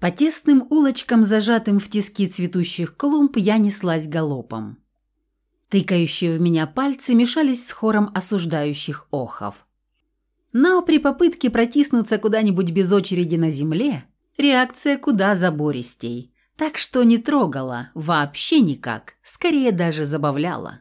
По тесным улочкам, зажатым в тиски цветущих клумб, я неслась галопом. Тыкающие в меня пальцы мешались с хором осуждающих охов. Но при попытке протиснуться куда-нибудь без очереди на земле, реакция куда забористей, так что не трогала, вообще никак, скорее даже забавляла.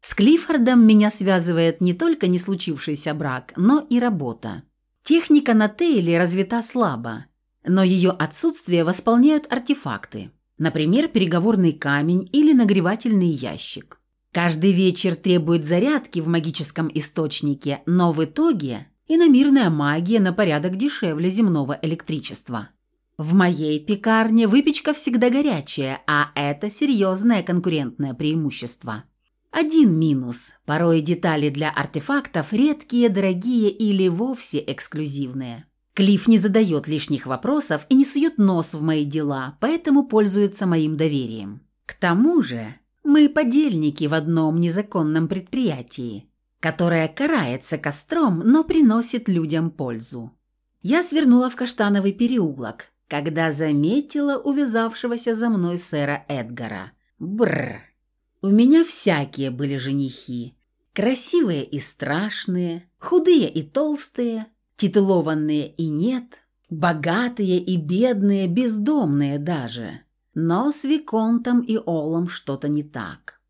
С Клиффордом меня связывает не только не случившийся брак, но и работа. Техника на Тейле развита слабо, но ее отсутствие восполняют артефакты, например, переговорный камень или нагревательный ящик. Каждый вечер требует зарядки в магическом источнике, но в итоге иномирная магия на порядок дешевле земного электричества. В моей пекарне выпечка всегда горячая, а это серьезное конкурентное преимущество. Один минус – порой детали для артефактов редкие, дорогие или вовсе эксклюзивные. Клифф не задает лишних вопросов и не сует нос в мои дела, поэтому пользуется моим доверием. К тому же мы подельники в одном незаконном предприятии, которое карается костром, но приносит людям пользу. Я свернула в каштановый переулок, когда заметила увязавшегося за мной сэра Эдгара. Бррр. У меня всякие были женихи. Красивые и страшные, худые и толстые, Титулованные и нет, богатые и бедные, бездомные даже. Но с Виконтом и Олом что-то не так.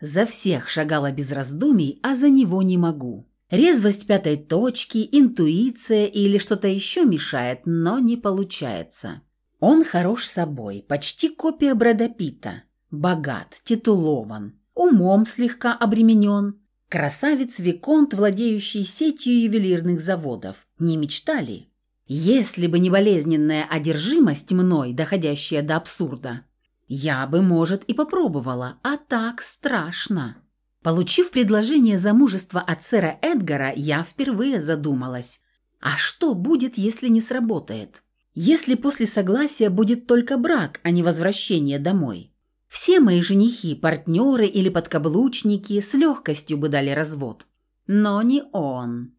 За всех шагала без раздумий, а за него не могу. Резвость пятой точки, интуиция или что-то еще мешает, но не получается. Он хорош собой, почти копия Брэда Питта. Богат, титулован, умом слегка обременен, Красавец Виконт, владеющий сетью ювелирных заводов. Не мечтали? Если бы не болезненная одержимость мной, доходящая до абсурда, я бы, может, и попробовала, а так страшно. Получив предложение замужества от сэра Эдгара, я впервые задумалась, а что будет, если не сработает? Если после согласия будет только брак, а не возвращение домой? Все мои женихи, партнеры или подкаблучники с легкостью бы дали развод. Но не он.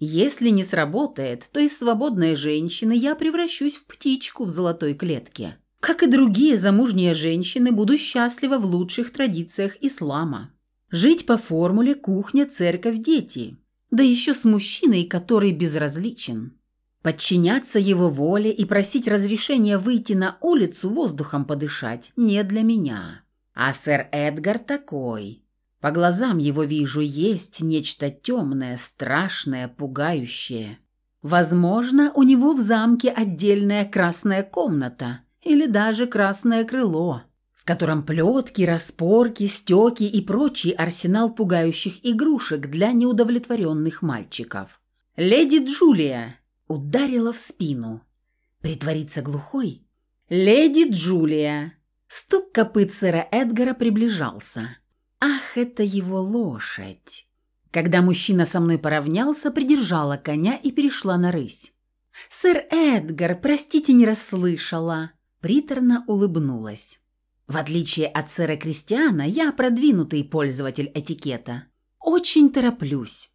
Если не сработает, то из свободной женщины я превращусь в птичку в золотой клетке. Как и другие замужние женщины, буду счастлива в лучших традициях ислама. Жить по формуле кухня, церковь, дети. Да еще с мужчиной, который безразличен. Подчиняться его воле и просить разрешения выйти на улицу воздухом подышать не для меня. А сэр Эдгар такой. По глазам его вижу, есть нечто темное, страшное, пугающее. Возможно, у него в замке отдельная красная комната или даже красное крыло, в котором плетки, распорки, стеки и прочий арсенал пугающих игрушек для неудовлетворенных мальчиков. «Леди Джулия!» Ударила в спину. Притвориться глухой? «Леди Джулия!» Стук копыт сэра Эдгара приближался. «Ах, это его лошадь!» Когда мужчина со мной поравнялся, придержала коня и перешла на рысь. «Сэр Эдгар, простите, не расслышала!» Приторно улыбнулась. В отличие от сэра Кристиана, я продвинутый пользователь этикета. Очень тороплюсь.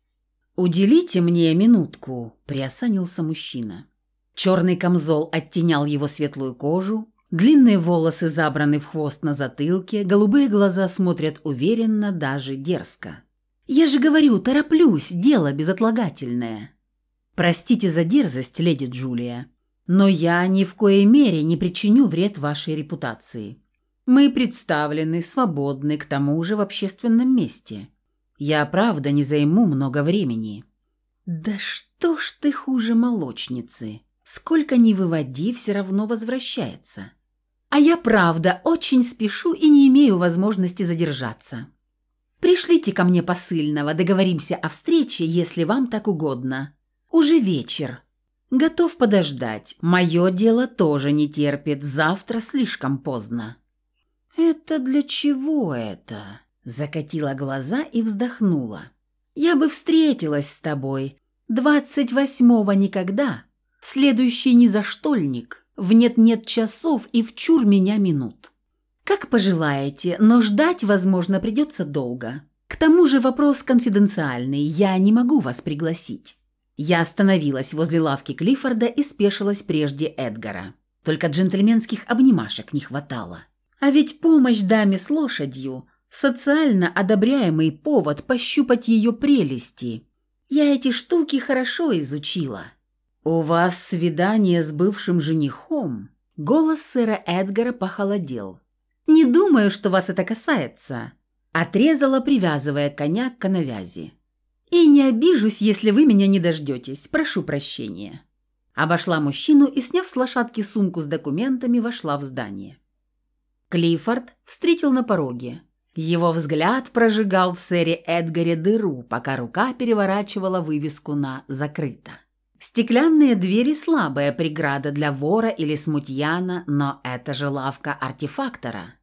«Уделите мне минутку», – приосанился мужчина. Черный камзол оттенял его светлую кожу, длинные волосы забраны в хвост на затылке, голубые глаза смотрят уверенно, даже дерзко. «Я же говорю, тороплюсь, дело безотлагательное». «Простите за дерзость, леди Джулия, но я ни в коей мере не причиню вред вашей репутации. Мы представлены, свободны, к тому же в общественном месте. Я правда не займу много времени». «Да что ж ты хуже молочницы? Сколько ни выводи, все равно возвращается. А я правда очень спешу и не имею возможности задержаться. Пришлите ко мне посыльного, договоримся о встрече, если вам так угодно. Уже вечер. Готов подождать. Мое дело тоже не терпит, завтра слишком поздно». «Это для чего это?» Закатила глаза и вздохнула. «Я бы встретилась с тобой. Двадцать восьмого никогда. В следующий ни за штольник. В нет-нет часов и в чур меня минут. Как пожелаете, но ждать, возможно, придется долго. К тому же вопрос конфиденциальный. Я не могу вас пригласить». Я остановилась возле лавки Клиффорда и спешилась прежде Эдгара. Только джентльменских обнимашек не хватало. А ведь помощь даме с лошадью – социально одобряемый повод пощупать ее прелести. Я эти штуки хорошо изучила. «У вас свидание с бывшим женихом?» Голос сэра Эдгара похолодел. «Не думаю, что вас это касается», – отрезала, привязывая коня к коновязи. «И не обижусь, если вы меня не дождетесь. Прошу прощения». Обошла мужчину и, сняв с лошадки сумку с документами, вошла в здание. Клиффорд встретил на пороге. Его взгляд прожигал в сэре Эдгаре дыру, пока рука переворачивала вывеску на «закрыто». Стеклянные двери – слабая преграда для вора или смутьяна, но это же лавка артефактора.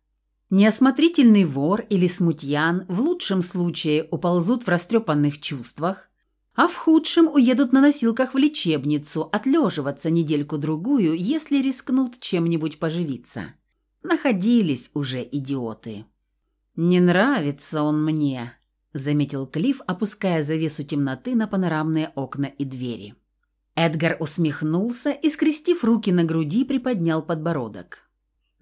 Неосмотрительный вор или смутьян в лучшем случае уползут в растрепанных чувствах, а в худшем уедут на носилках в лечебницу отлеживаться недельку-другую, если рискнут чем-нибудь поживиться. Находились уже идиоты. «Не нравится он мне», – заметил Клифф, опуская завесу темноты на панорамные окна и двери. Эдгар усмехнулся и, скрестив руки на груди, приподнял подбородок.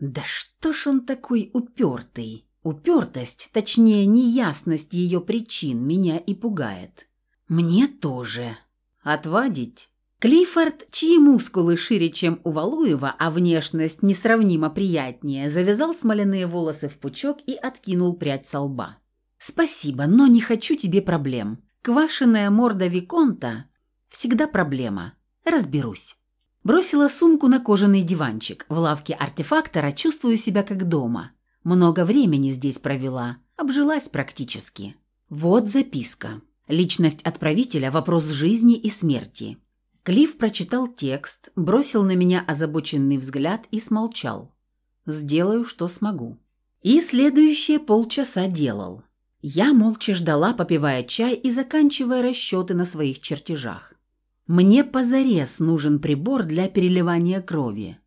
«Да что ж он такой упертый? Упертость, точнее, неясность ее причин меня и пугает. Мне тоже. Отвадить?» Клиффорд, чьи мускулы шире, чем у Валуева, а внешность несравнимо приятнее, завязал смоляные волосы в пучок и откинул прядь со лба. «Спасибо, но не хочу тебе проблем. Квашеная морда Виконта всегда проблема. Разберусь». Бросила сумку на кожаный диванчик. В лавке артефактора чувствую себя как дома. Много времени здесь провела. Обжилась практически. Вот записка. Личность отправителя – вопрос жизни и смерти. Клифф прочитал текст, бросил на меня озабоченный взгляд и смолчал. «Сделаю, что смогу». И следующие полчаса делал. Я молча ждала, попивая чай и заканчивая расчеты на своих чертежах. Мне позарез нужен прибор для переливания крови.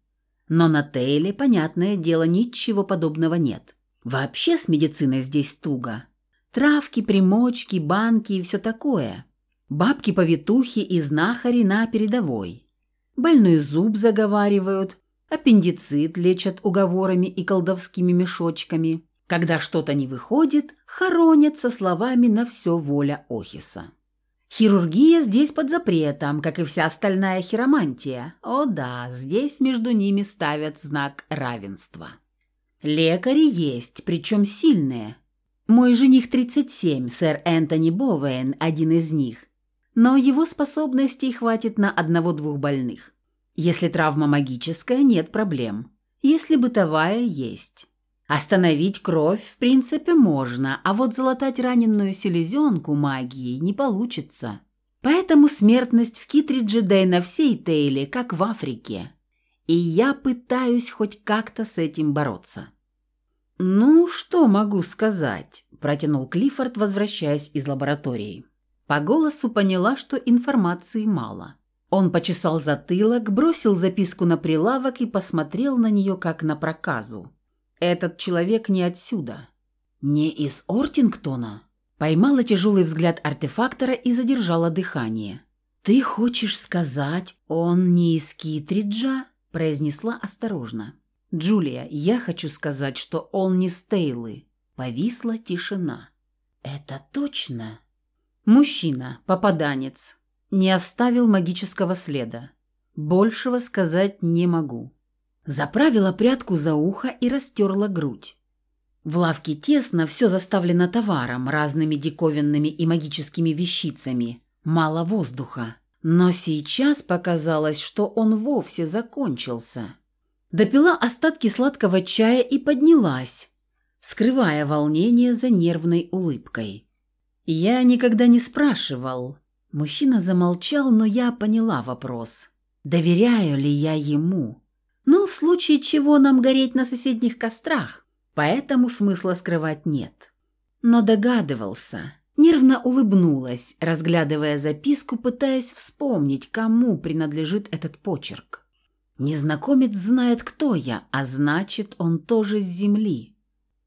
Но на Тейле, понятное дело, ничего подобного нет. Вообще с медициной здесь туго. Травки, примочки, банки и все такое – Бабки-повитухи и знахари на передовой. Больной зуб заговаривают, аппендицит лечат уговорами и колдовскими мешочками. Когда что-то не выходит, хоронят со словами «на все воля Охиса». Хирургия здесь под запретом, как и вся остальная хиромантия. О да, здесь между ними ставят знак равенства. Лекари есть, причем сильные. Мой жених 37, сэр Энтони Бовейн, один из них но его способностей хватит на одного-двух больных. Если травма магическая, нет проблем. Если бытовая, есть. Остановить кровь, в принципе, можно, а вот залатать раненую селезенку магией не получится. Поэтому смертность в Китридже, да и на всей Тейле, как в Африке. И я пытаюсь хоть как-то с этим бороться. «Ну, что могу сказать?» – протянул Клиффорд, возвращаясь из лаборатории. По голосу поняла, что информации мало. Он почесал затылок, бросил записку на прилавок и посмотрел на нее как на проказу. «Этот человек не отсюда». «Не из Ортингтона?» Поймала тяжелый взгляд артефактора и задержала дыхание. «Ты хочешь сказать, он не из Китриджа?» произнесла осторожно. «Джулия, я хочу сказать, что он не Стейлы». Повисла тишина. «Это точно?» Мужчина, попаданец, не оставил магического следа. Большего сказать не могу. Заправила прядку за ухо и растерла грудь. В лавке тесно, все заставлено товаром, разными диковинными и магическими вещицами. Мало воздуха. Но сейчас показалось, что он вовсе закончился. Допила остатки сладкого чая и поднялась, скрывая волнение за нервной улыбкой. «Я никогда не спрашивал». Мужчина замолчал, но я поняла вопрос. «Доверяю ли я ему?» «Ну, в случае чего нам гореть на соседних кострах, поэтому смысла скрывать нет». Но догадывался. Нервно улыбнулась, разглядывая записку, пытаясь вспомнить, кому принадлежит этот почерк. Незнакомец знает, кто я, а значит, он тоже с земли.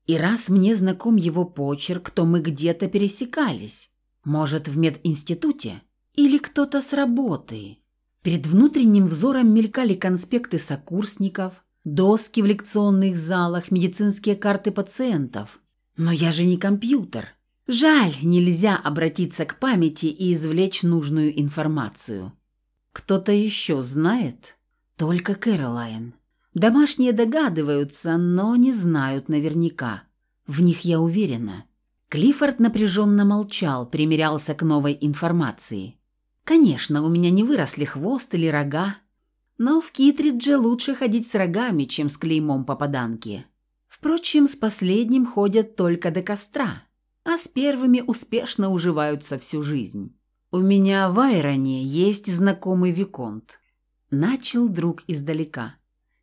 И раз мне знаком его почерк, то мы где-то пересекались. Может, в мединституте? Или кто-то с работы? Перед внутренним взором мелькали конспекты сокурсников, доски в лекционных залах, медицинские карты пациентов. Но я же не компьютер. Жаль, нельзя обратиться к памяти и извлечь нужную информацию. Кто-то еще знает? Только Кэролайн. Домашние догадываются, но не знают наверняка. В них я уверена. Клиффорд напряженно молчал, примерялся к новой информации. Конечно, у меня не выросли хвост или рога, но в Китридже лучше ходить с рогами, чем с клеймом попаданки. Впрочем, с последним ходят только до костра, а с первыми успешно уживаются всю жизнь. У меня в Айроне есть знакомый Виконт. Начал друг издалека.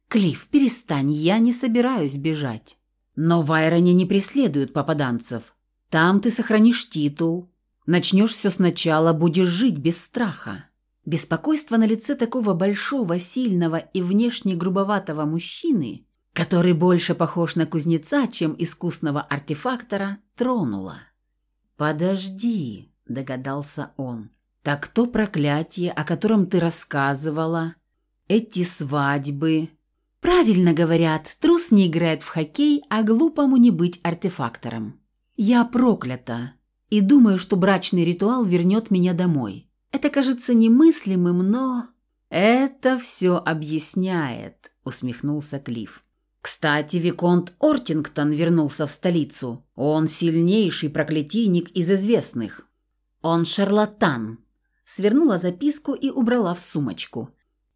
«Клифф, перестань, я не собираюсь бежать. Но в Айроне не преследуют попаданцев. Там ты сохранишь титул, начнешь все сначала, будешь жить без страха». Беспокойство на лице такого большого, сильного и внешне грубоватого мужчины, который больше похож на кузнеца, чем искусного артефактора, тронуло. «Подожди», — догадался он. «Так то проклятие, о котором ты рассказывала, эти свадьбы...» «Правильно говорят, трус не играет в хоккей, а глупому не быть артефактором. Я проклята и думаю, что брачный ритуал вернет меня домой. Это кажется немыслимым, но...» «Это все объясняет», — усмехнулся Клифф. «Кстати, Виконт Ортингтон вернулся в столицу. Он сильнейший проклятийник из известных. Он шарлатан». Свернула записку и убрала в сумочку.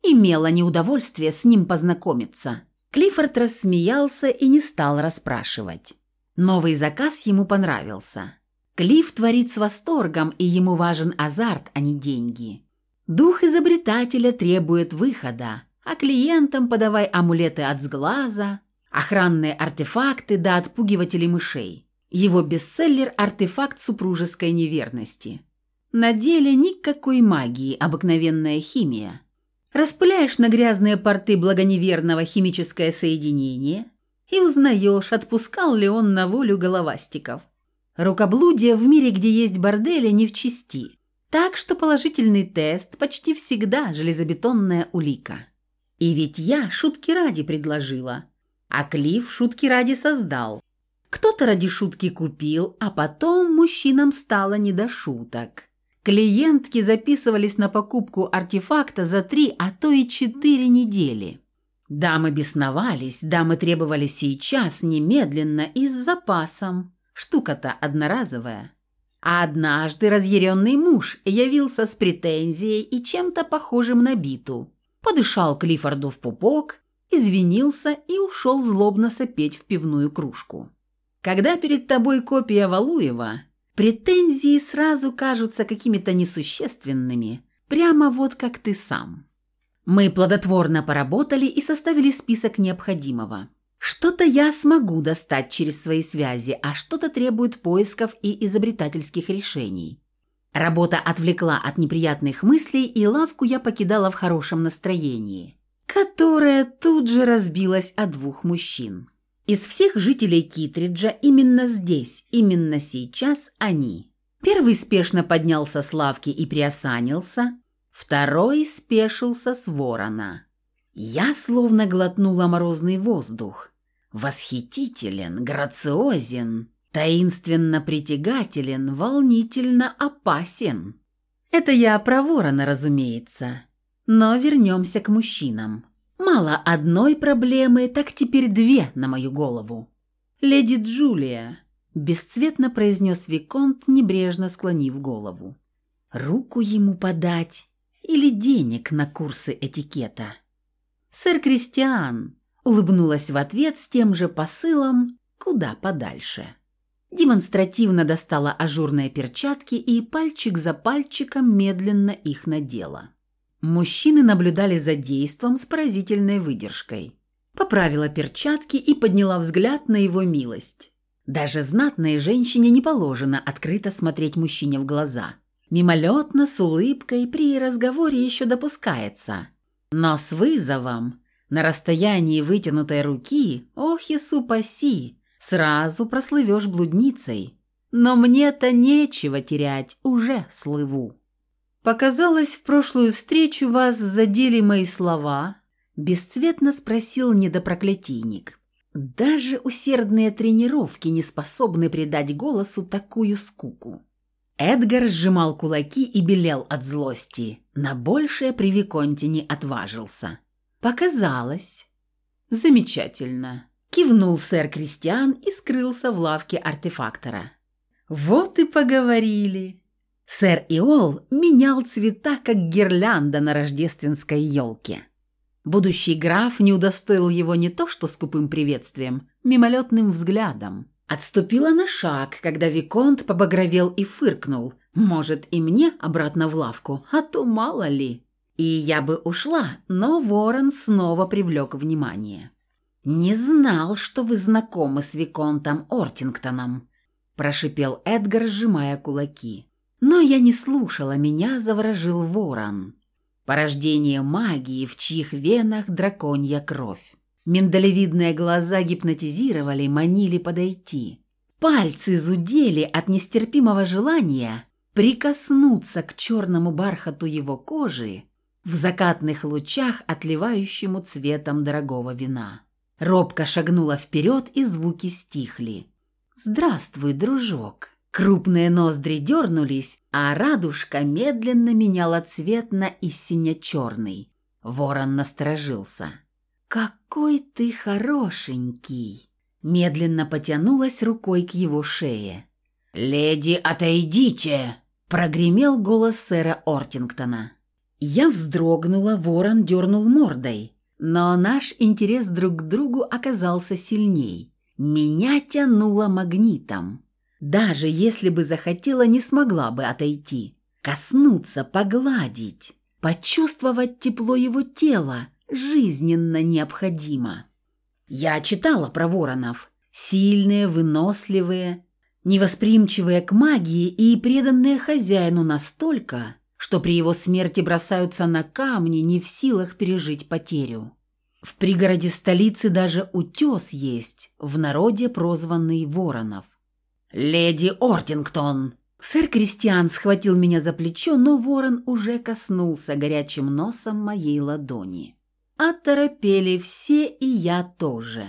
Имела неудовольствие с ним познакомиться. Клиффорд рассмеялся и не стал расспрашивать. Новый заказ ему понравился. Клифф творит с восторгом, и ему важен азарт, а не деньги. Дух изобретателя требует выхода, а клиентам подавай амулеты от сглаза, охранные артефакты да отпугиватели мышей. Его бестселлер – артефакт супружеской неверности. На деле никакой магии, обыкновенная химия. Распыляешь на грязные порты благоневерного химическое соединение и узнаешь, отпускал ли он на волю головастиков – Рукоблудие в мире, где есть бордели, не в чести. Так что положительный тест почти всегда железобетонная улика. И ведь я шутки ради предложила, а Клифф шутки ради создал. Кто-то ради шутки купил, а потом мужчинам стало не до шуток. Клиентки записывались на покупку артефакта за три, а то и четыре недели. Дамы бесновались, дамы требовали сейчас, немедленно и с запасом. Штука-то одноразовая. А однажды разъяренный муж явился с претензией и чем-то похожим на биту. Подышал Клиффорду в пупок, извинился и ушел злобно сопеть в пивную кружку. Когда перед тобой копия Валуева, претензии сразу кажутся какими-то несущественными, прямо вот как ты сам. Мы плодотворно поработали и составили список необходимого. Что-то я смогу достать через свои связи, а что-то требует поисков и изобретательских решений. Работа отвлекла от неприятных мыслей, и лавку я покидала в хорошем настроении, которое тут же разбилось о двух мужчин. Из всех жителей Китриджа именно здесь, именно сейчас они. Первый спешно поднялся с лавки и приосанился, второй спешился с ворона. Я словно глотнула морозный воздух восхитителен, грациозен, таинственно притягателен, волнительно опасен. Это я про ворона, разумеется. Но вернемся к мужчинам. Мало одной проблемы, так теперь две на мою голову. «Леди Джулия», – бесцветно произнес Виконт, небрежно склонив голову. «Руку ему подать или денег на курсы этикета?» «Сэр Кристиан», Улыбнулась в ответ с тем же посылом куда подальше. Демонстративно достала ажурные перчатки и пальчик за пальчиком медленно их надела. Мужчины наблюдали за действом с поразительной выдержкой. Поправила перчатки и подняла взгляд на его милость. Даже знатной женщине не положено открыто смотреть мужчине в глаза. Мимолетно, с улыбкой, при разговоре еще допускается. Но с вызовом на расстоянии вытянутой руки, ох и супаси, сразу прослывешь блудницей. Но мне-то нечего терять, уже слыву. «Показалось, в прошлую встречу вас задели мои слова?» – бесцветно спросил недопроклятийник. Даже усердные тренировки не способны придать голосу такую скуку. Эдгар сжимал кулаки и белел от злости. На большее при Виконте не отважился. «Показалось». «Замечательно», – кивнул сэр Кристиан и скрылся в лавке артефактора. «Вот и поговорили». Сэр Иол менял цвета, как гирлянда на рождественской елке. Будущий граф не удостоил его не то что скупым приветствием, мимолетным взглядом. Отступила на шаг, когда Виконт побагровел и фыркнул. «Может, и мне обратно в лавку, а то мало ли». И я бы ушла, но ворон снова привлек внимание. «Не знал, что вы знакомы с Виконтом Ортингтоном», – прошипел Эдгар, сжимая кулаки. Но я не слушала, меня заворожил ворон. Порождение магии, в чьих венах драконья кровь. Миндалевидные глаза гипнотизировали, манили подойти. Пальцы зудели от нестерпимого желания прикоснуться к черному бархату его кожи в закатных лучах, отливающему цветом дорогого вина. Робко шагнула вперед, и звуки стихли. «Здравствуй, дружок!» Крупные ноздри дернулись, а радужка медленно меняла цвет на истинно черный. Ворон насторожился. «Какой ты хорошенький!» Медленно потянулась рукой к его шее. «Леди, отойдите!» Прогремел голос сэра Ортингтона. Я вздрогнула, ворон дернул мордой. Но наш интерес друг к другу оказался сильней. Меня тянуло магнитом. Даже если бы захотела, не смогла бы отойти. Коснуться, погладить, почувствовать тепло его тела жизненно необходимо. Я читала про воронов. Сильные, выносливые, невосприимчивые к магии и преданные хозяину настолько, что при его смерти бросаются на камни, не в силах пережить потерю. В пригороде столицы даже утес есть, в народе прозванный Воронов. «Леди Ортингтон!» Сэр Кристиан схватил меня за плечо, но ворон уже коснулся горячим носом моей ладони. Оторопели все, и я тоже.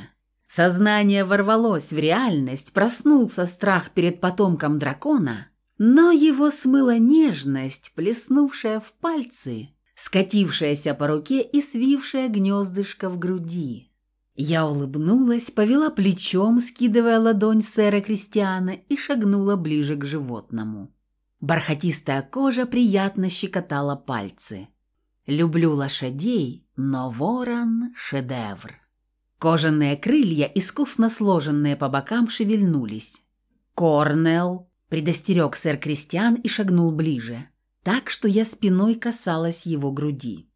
Сознание ворвалось в реальность, проснулся страх перед потомком дракона, но его смыла нежность, плеснувшая в пальцы, скатившаяся по руке и свившая гнездышко в груди. Я улыбнулась, повела плечом, скидывая ладонь сэра Кристиана и шагнула ближе к животному. Бархатистая кожа приятно щекотала пальцы. Люблю лошадей, но ворон – шедевр. Кожаные крылья, искусно сложенные по бокам, шевельнулись. «Корнелл!» – предостерег сэр Кристиан и шагнул ближе, так что я спиной касалась его груди.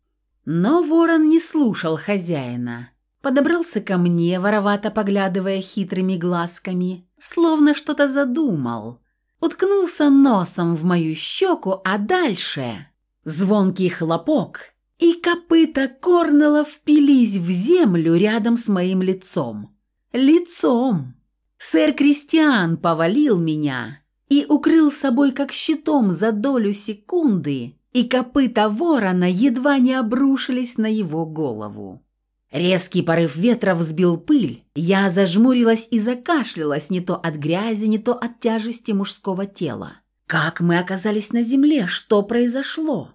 Но ворон не слушал хозяина – Подобрался ко мне, воровато поглядывая хитрыми глазками, словно что-то задумал. Уткнулся носом в мою щеку, а дальше звонкий хлопок, и копыта Корнела впились в землю рядом с моим лицом. Лицом! Сэр Кристиан повалил меня и укрыл собой как щитом за долю секунды, и копыта ворона едва не обрушились на его голову. Резкий порыв ветра взбил пыль. Я зажмурилась и закашлялась не то от грязи, не то от тяжести мужского тела. Как мы оказались на земле? Что произошло?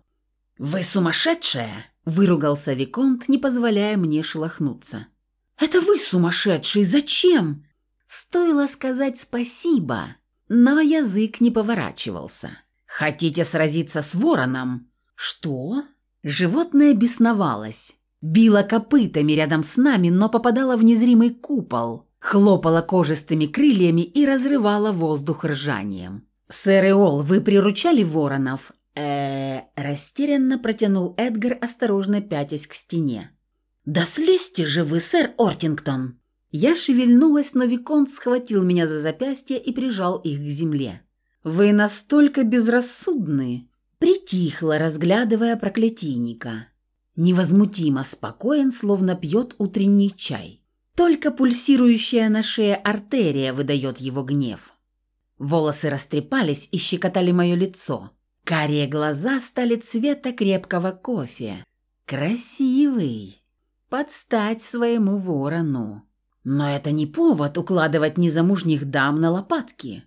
«Вы сумасшедшая!» – выругался Виконт, не позволяя мне шелохнуться. «Это вы сумасшедший! Зачем?» Стоило сказать спасибо, но язык не поворачивался. «Хотите сразиться с вороном?» «Что?» Животное бесновалось. Била копытами рядом с нами, но попадала в незримый купол, хлопала кожистыми крыльями и разрывала воздух ржанием. «Сэр Иол, вы приручали воронов?» э растерянно протянул Эдгар, осторожно пятясь к стене. «Да слезьте же вы, сэр Ортингтон!» Я шевельнулась, но Виконт схватил меня за запястье и прижал их к земле. «Вы настолько безрассудны!» Притихла, разглядывая проклятийника. Невозмутимо спокоен, словно пьет утренний чай. Только пульсирующая на шее артерия выдает его гнев. Волосы растрепались и щекотали мое лицо. Карие глаза стали цвета крепкого кофе. Красивый. Под стать своему ворону. Но это не повод укладывать незамужних дам на лопатки.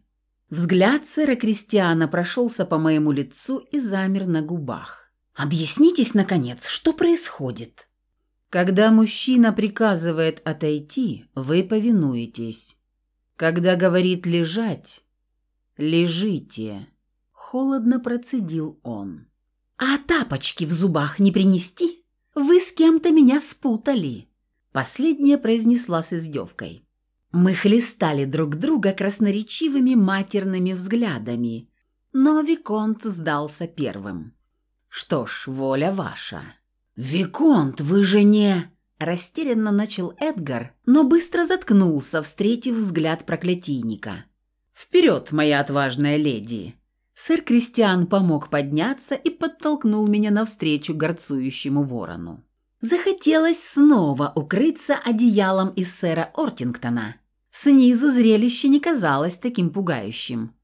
Взгляд сэра Кристиана прошелся по моему лицу и замер на губах. «Объяснитесь, наконец, что происходит?» «Когда мужчина приказывает отойти, вы повинуетесь. Когда говорит лежать, лежите». Холодно процедил он. «А тапочки в зубах не принести? Вы с кем-то меня спутали!» Последняя произнесла с издевкой. Мы хлестали друг друга красноречивыми матерными взглядами, но Виконт сдался первым. «Что ж, воля ваша». «Виконт, вы же не...» Растерянно начал Эдгар, но быстро заткнулся, встретив взгляд проклятийника. «Вперед, моя отважная леди!» Сэр Кристиан помог подняться и подтолкнул меня навстречу горцующему ворону. Захотелось снова укрыться одеялом из сэра Ортингтона. Снизу зрелище не казалось таким пугающим.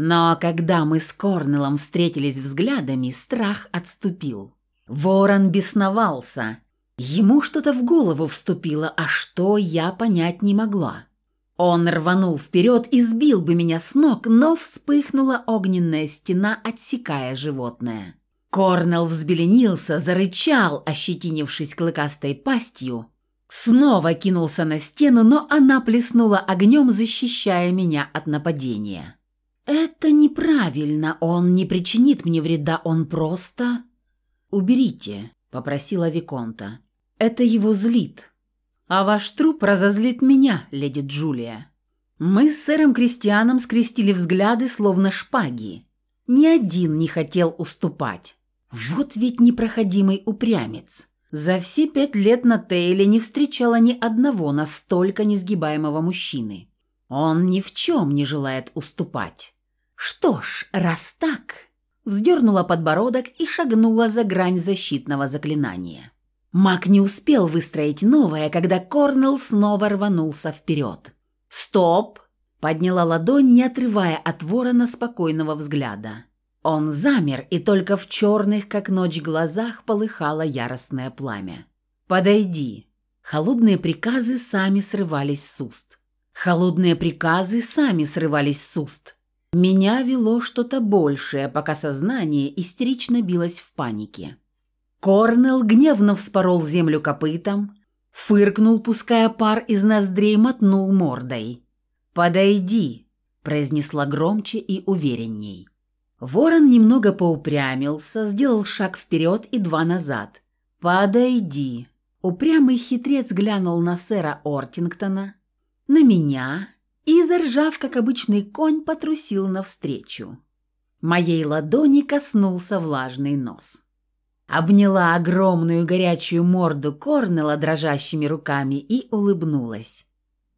Но когда мы с Корнелом встретились взглядами, страх отступил. Ворон бесновался. Ему что-то в голову вступило, а что я понять не могла. Он рванул вперед и сбил бы меня с ног, но вспыхнула огненная стена, отсекая животное. Корнел взбеленился, зарычал, ощетинившись клыкастой пастью. Снова кинулся на стену, но она плеснула огнем, защищая меня от нападения. «Это неправильно, он не причинит мне вреда, он просто...» «Уберите», — попросила Виконта. «Это его злит». А ваш труп разозлит меня, леди Джулия. Мы с сэром Кристианом скрестили взгляды, словно шпаги. Ни один не хотел уступать. Вот ведь непроходимый упрямец. За все пять лет на Тейле не встречала ни одного настолько несгибаемого мужчины. Он ни в чем не желает уступать. Что ж, раз так... Вздернула подбородок и шагнула за грань защитного заклинания. Маг не успел выстроить новое, когда Корнелл снова рванулся вперед. «Стоп!» – подняла ладонь, не отрывая от ворона спокойного взгляда. Он замер, и только в черных, как ночь, глазах полыхало яростное пламя. «Подойди!» Холодные приказы сами срывались с уст. Холодные приказы сами срывались с уст. Меня вело что-то большее, пока сознание истерично билось в панике. Корнел гневно вспорол землю копытом, фыркнул, пуская пар из ноздрей, мотнул мордой. «Подойди», – произнесла громче и уверенней. Ворон немного поупрямился, сделал шаг вперед и два назад. «Подойди». Упрямый хитрец глянул на сэра Ортингтона, на меня и, заржав, как обычный конь, потрусил навстречу. Моей ладони коснулся влажный нос обняла огромную горячую морду Корнела дрожащими руками и улыбнулась.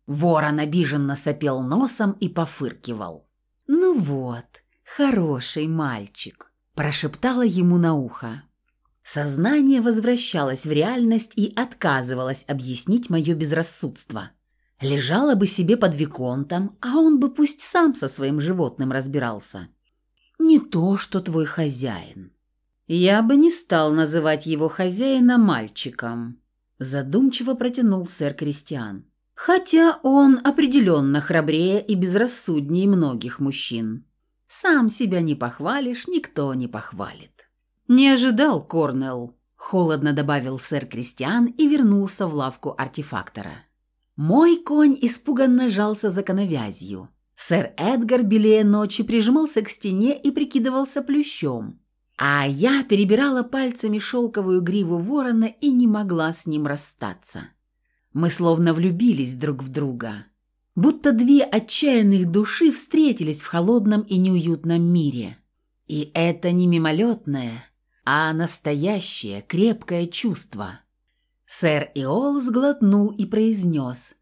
Ворон обиженно сопел носом и пофыркивал. «Ну вот, хороший мальчик», – прошептала ему на ухо. Сознание возвращалось в реальность и отказывалось объяснить мое безрассудство. Лежала бы себе под виконтом, а он бы пусть сам со своим животным разбирался. «Не то, что твой хозяин», «Я бы не стал называть его хозяина мальчиком», – задумчиво протянул сэр Кристиан. «Хотя он определенно храбрее и безрассуднее многих мужчин. Сам себя не похвалишь, никто не похвалит». «Не ожидал, Корнелл», – холодно добавил сэр Кристиан и вернулся в лавку артефактора. Мой конь испуганно жался за коновязью. Сэр Эдгар белее ночи прижимался к стене и прикидывался плющом, а я перебирала пальцами шелковую гриву ворона и не могла с ним расстаться. Мы словно влюбились друг в друга. Будто две отчаянных души встретились в холодном и неуютном мире. И это не мимолетное, а настоящее крепкое чувство. Сэр Иол сглотнул и произнес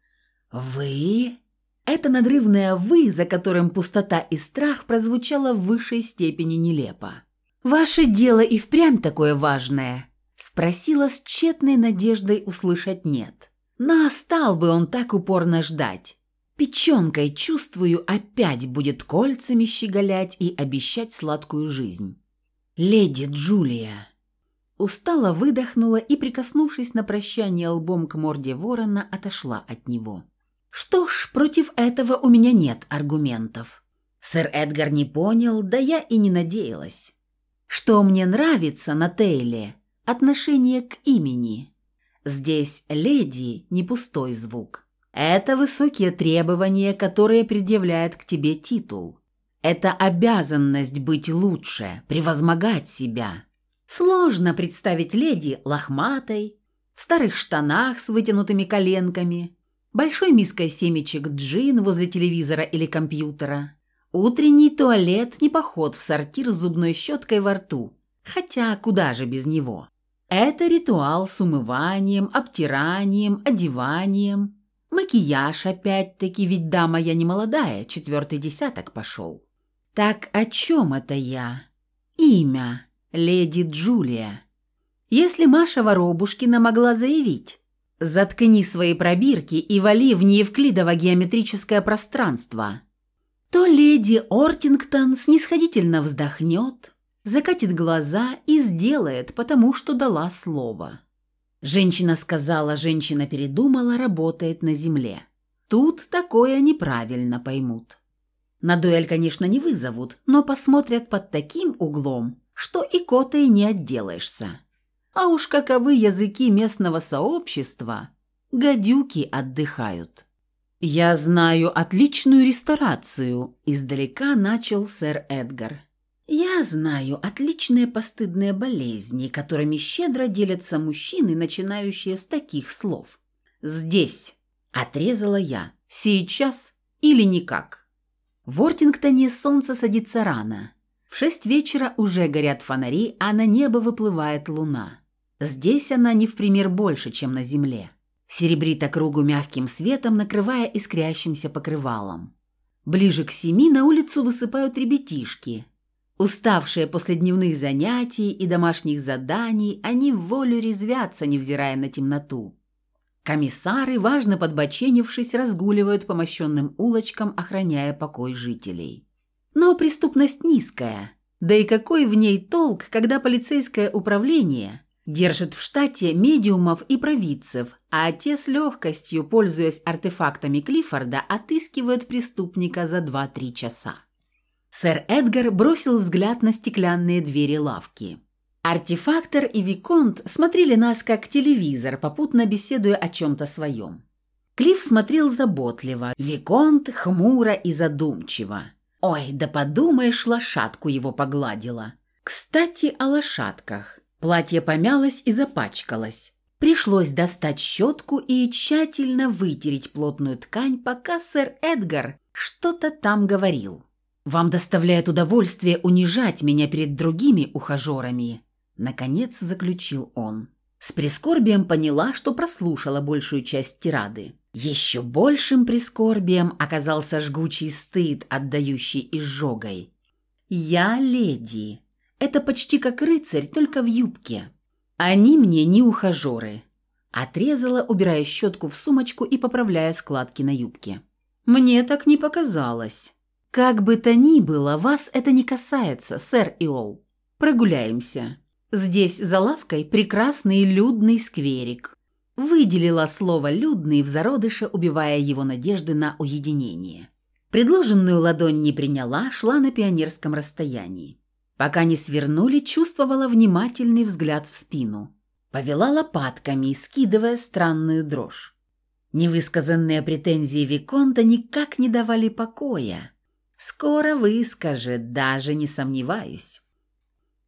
«Вы?» Это надрывное «вы», за которым пустота и страх прозвучало в высшей степени нелепо. «Ваше дело и впрямь такое важное?» Спросила с тщетной надеждой услышать «нет». Но стал бы он так упорно ждать. Печенкой, чувствую, опять будет кольцами щеголять и обещать сладкую жизнь. «Леди Джулия!» Устало выдохнула и, прикоснувшись на прощание лбом к морде ворона, отошла от него. «Что ж, против этого у меня нет аргументов». Сэр Эдгар не понял, да я и не надеялась. Что мне нравится на Тейле – отношение к имени. Здесь «леди» – не пустой звук. Это высокие требования, которые предъявляет к тебе титул. Это обязанность быть лучше, превозмогать себя. Сложно представить леди лохматой, в старых штанах с вытянутыми коленками, большой миской семечек джин возле телевизора или компьютера. Утренний туалет не поход в сортир с зубной щеткой во рту, хотя куда же без него. Это ритуал с умыванием, обтиранием, одеванием, макияж опять-таки, ведь дама я не молодая, четвертый десяток пошел. Так о чем это я? Имя. Леди Джулия. Если Маша Воробушкина могла заявить «Заткни свои пробирки и вали в неевклидово геометрическое пространство», то леди Ортингтон снисходительно вздохнет, закатит глаза и сделает, потому что дала слово. Женщина сказала, женщина передумала, работает на земле. Тут такое неправильно поймут. На дуэль, конечно, не вызовут, но посмотрят под таким углом, что и котой не отделаешься. А уж каковы языки местного сообщества, гадюки отдыхают. «Я знаю отличную ресторацию», – издалека начал сэр Эдгар. «Я знаю отличные постыдные болезни, которыми щедро делятся мужчины, начинающие с таких слов. Здесь», – отрезала я, – «сейчас или никак». В Ортингтоне солнце садится рано. В шесть вечера уже горят фонари, а на небо выплывает луна. Здесь она не в пример больше, чем на земле. Серебрит округу мягким светом, накрывая искрящимся покрывалом. Ближе к семи на улицу высыпают ребятишки. Уставшие после дневных занятий и домашних заданий, они в волю резвятся, невзирая на темноту. Комиссары, важно подбоченившись, разгуливают по мощенным улочкам, охраняя покой жителей. Но преступность низкая. Да и какой в ней толк, когда полицейское управление держит в штате медиумов и провидцев, а те с легкостью, пользуясь артефактами Клиффорда, отыскивают преступника за 2-3 часа. Сэр Эдгар бросил взгляд на стеклянные двери лавки. Артефактор и Виконт смотрели нас как телевизор, попутно беседуя о чем-то своем. Клифф смотрел заботливо, Виконт хмуро и задумчиво. Ой, да подумаешь, лошадку его погладила. Кстати, о лошадках. Платье помялось и запачкалось. Пришлось достать щетку и тщательно вытереть плотную ткань, пока сэр Эдгар что-то там говорил. «Вам доставляет удовольствие унижать меня перед другими ухажерами», Наконец заключил он. С прискорбием поняла, что прослушала большую часть тирады. Еще большим прискорбием оказался жгучий стыд, отдающий изжогой. «Я леди. Это почти как рыцарь, только в юбке. Они мне не ухажеры». Отрезала, убирая щетку в сумочку и поправляя складки на юбке. «Мне так не показалось. Как бы то ни было, вас это не касается, сэр Иол. Прогуляемся. Здесь за лавкой прекрасный людный скверик. Выделила слово «людный» в зародыше, убивая его надежды на уединение. Предложенную ладонь не приняла, шла на пионерском расстоянии. Пока не свернули, чувствовала внимательный взгляд в спину. Повела лопатками, скидывая странную дрожь. Невысказанные претензии Виконта никак не давали покоя. Скоро выскажет, даже не сомневаюсь.